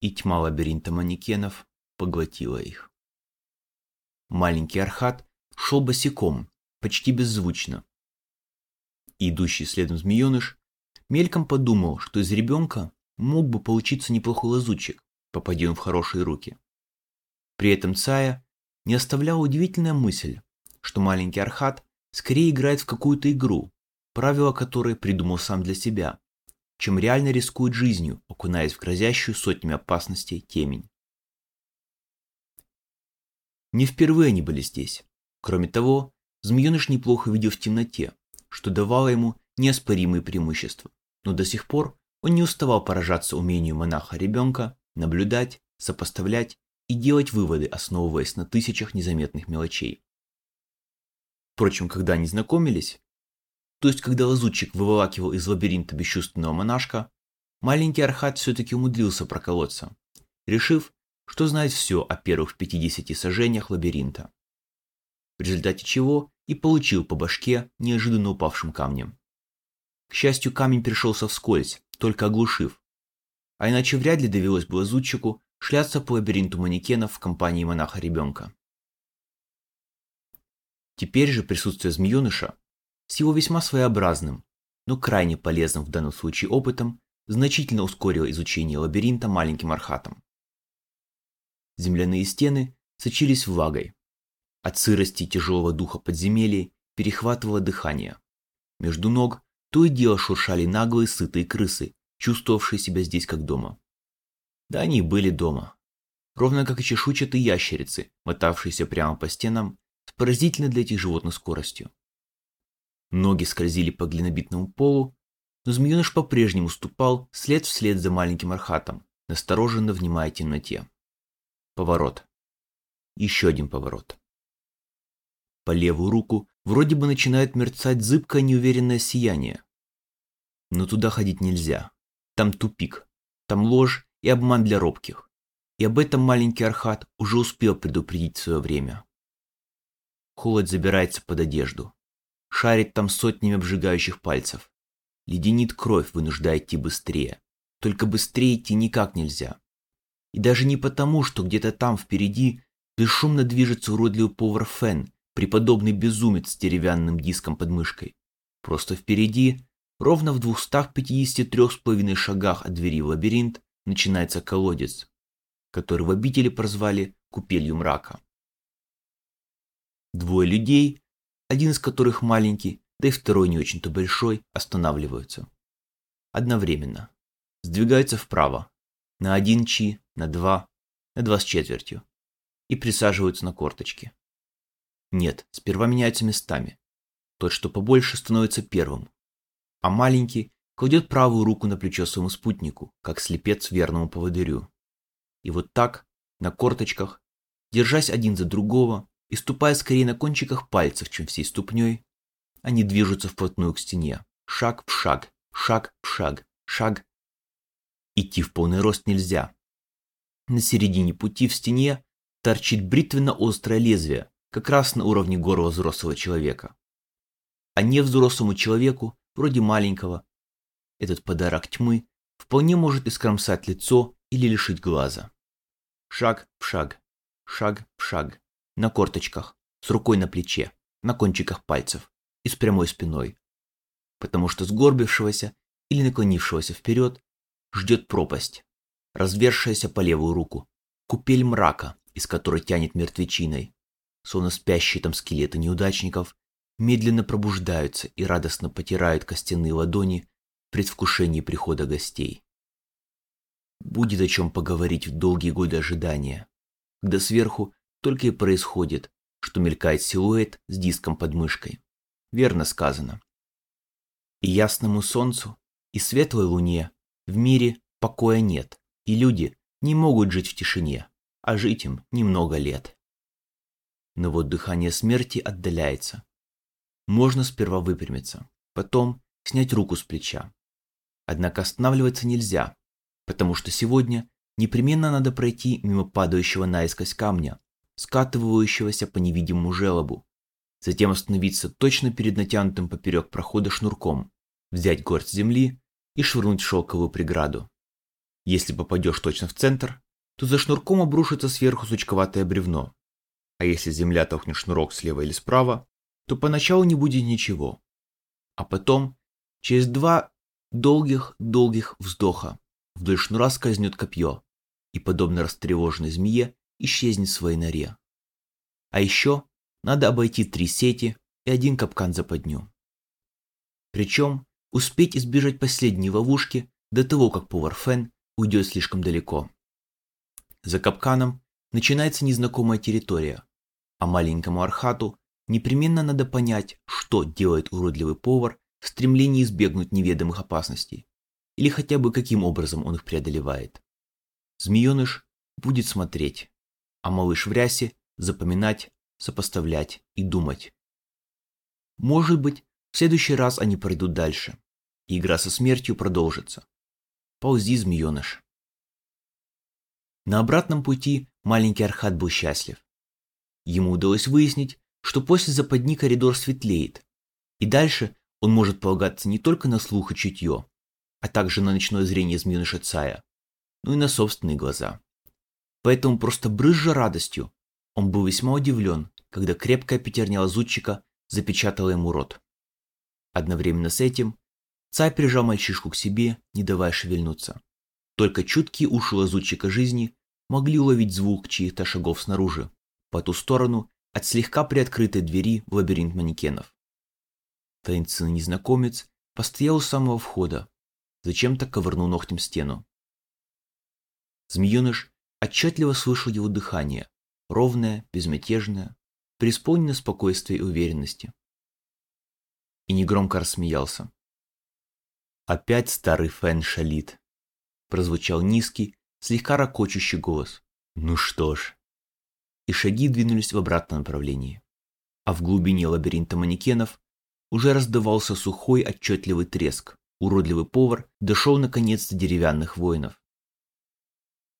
и тьма лабиринта манекенов поглотила их. Маленький Архат шел босиком, почти беззвучно. идущий следом змееныш мельком подумал, что из ребенка мог бы получиться неплохой лазутчик, попади он в хорошие руки. При этом Цая не оставляла удивительная мысль, что маленький Архат скорее играет в какую-то игру, правила которой придумал сам для себя, чем реально рискует жизнью, окунаясь в грозящую сотнями опасностей темень. Не впервые они были здесь. Кроме того, змееныш неплохо видел в темноте, что давало ему неоспоримые преимущества, но до сих пор он не уставал поражаться умению монаха-ребенка наблюдать, сопоставлять и делать выводы, основываясь на тысячах незаметных мелочей. Впрочем, когда они знакомились, то есть когда лазутчик выволакивал из лабиринта бесчувственного монашка, маленький Архат все-таки умудрился проколоться, решив, что знает все о первых 50 сажениях лабиринта. В результате чего и получил по башке неожиданно упавшим камнем. К счастью, камень пришелся вскользь, только оглушив. А иначе вряд ли довелось бы лазутчику шляться по лабиринту манекенов в компании монаха-ребенка. Теперь же присутствие змееныша с его весьма своеобразным, но крайне полезным в данном случае опытом значительно ускорило изучение лабиринта маленьким архатом. Земляные стены сочились влагой. От сырости тяжелого духа подземелья перехватывало дыхание. Между ног то и дело шуршали наглые сытые крысы, чувствовавшие себя здесь как дома. Да они были дома. Ровно как и чешуйчатые ящерицы, мотавшиеся прямо по стенам с поразительной для этих животных скоростью. Ноги скользили по глинобитному полу, но змееныш по-прежнему ступал след вслед за маленьким архатом, настороженно внимая темноте. Поворот. Еще один поворот. По левую руку вроде бы начинает мерцать зыбкое неуверенное сияние. Но туда ходить нельзя. Там тупик. Там ложь и обман для робких. И об этом маленький Архат уже успел предупредить в свое время. Холод забирается под одежду шарит там сотнями обжигающих пальцев. Леденит кровь, вынуждая идти быстрее. Только быстрее идти никак нельзя. И даже не потому, что где-то там впереди бесшумно движется уродливый повар Фен, преподобный безумец с деревянным диском под мышкой. Просто впереди, ровно в 253,5 шагах от двери в лабиринт, начинается колодец, который в обители прозвали «купелью мрака». Двое людей один из которых маленький, да и второй не очень-то большой, останавливаются. Одновременно. Сдвигаются вправо. На один чи, на два, на два с четвертью. И присаживаются на корточки. Нет, сперва меняются местами. Тот, что побольше, становится первым. А маленький кладет правую руку на плечо своему спутнику, как слепец верному поводырю. И вот так, на корточках, держась один за другого, и ступая скорее на кончиках пальцев, чем всей ступней, они движутся вплотную к стене, шаг в шаг, шаг в шаг, шаг. Идти в полный рост нельзя. На середине пути в стене торчит бритвенно-острое лезвие, как раз на уровне горла взрослого человека. А не взрослому человеку, вроде маленького, этот подарок тьмы вполне может искромсать лицо или лишить глаза. Шаг в шаг, шаг в шаг на корточках, с рукой на плече, на кончиках пальцев и с прямой спиной. Потому что сгорбившегося или наклонившегося вперед ждет пропасть, развершаяся по левую руку, купель мрака, из которой тянет мертвечиной. Словно спящие там скелеты неудачников медленно пробуждаются и радостно потирают костяные ладони в предвкушении прихода гостей. Будет о чем поговорить в долгие годы ожидания, когда сверху только и происходит, что мелькает силуэт с диском под мышкой. Верно сказано. И ясному солнцу, и светлой луне в мире покоя нет, и люди не могут жить в тишине, а жить им немного лет. Но вот дыхание смерти отдаляется. Можно сперва выпрямиться, потом снять руку с плеча. Однако останавливаться нельзя, потому что сегодня непременно надо пройти мимо падающего наискось камня, скатывающегося по невидимому желобу, затем остановиться точно перед натянутым поперек прохода шнурком, взять горсть земли и швырнуть шелковую преграду. Если попадешь точно в центр, то за шнурком обрушится сверху сучковатое бревно. А если земля толкнет шнурок слева или справа, то поначалу не будет ничего. А потом, через два долгих-долгих вздоха, вдоль шнура скользнет копье, и, подобно растревоженной змее, исчезнет в своей норе. А еще надо обойти три сети и один капкан за подню. Причем успеть избежать последней ловушки до того, как повар Фен уйдет слишком далеко. За капканом начинается незнакомая территория, а маленькому Архату непременно надо понять, что делает уродливый повар в стремлении избегнуть неведомых опасностей, или хотя бы каким образом он их преодолевает. Змееныш будет смотреть, а малыш в рясе запоминать, сопоставлять и думать. Может быть, в следующий раз они пройдут дальше, и игра со смертью продолжится. Ползи, змееныш. На обратном пути маленький Архат был счастлив. Ему удалось выяснить, что после западни коридор светлеет, и дальше он может полагаться не только на слух и чутье, а также на ночное зрение змееныша Цая, но и на собственные глаза. Поэтому просто брызжа радостью, он был весьма удивлен, когда крепкая пятерня лазутчика запечатала ему рот. Одновременно с этим царь прижал мальчишку к себе, не давая шевельнуться. Только чуткие уши лазутчика жизни могли уловить звук чьих-то шагов снаружи, по ту сторону от слегка приоткрытой двери в лабиринт манекенов. Таинственный незнакомец постоял у самого входа, зачем-то ковырнул ногтем стену. Змееныш отчетливо слышал его дыхание, ровное, безмятежное, преисполненное спокойствия и уверенности. И негромко рассмеялся. «Опять старый Фэн шалит», — прозвучал низкий, слегка ракочущий голос. «Ну что ж». И шаги двинулись в обратном направлении. А в глубине лабиринта манекенов уже раздавался сухой отчетливый треск. Уродливый повар дошел наконец до деревянных воинов.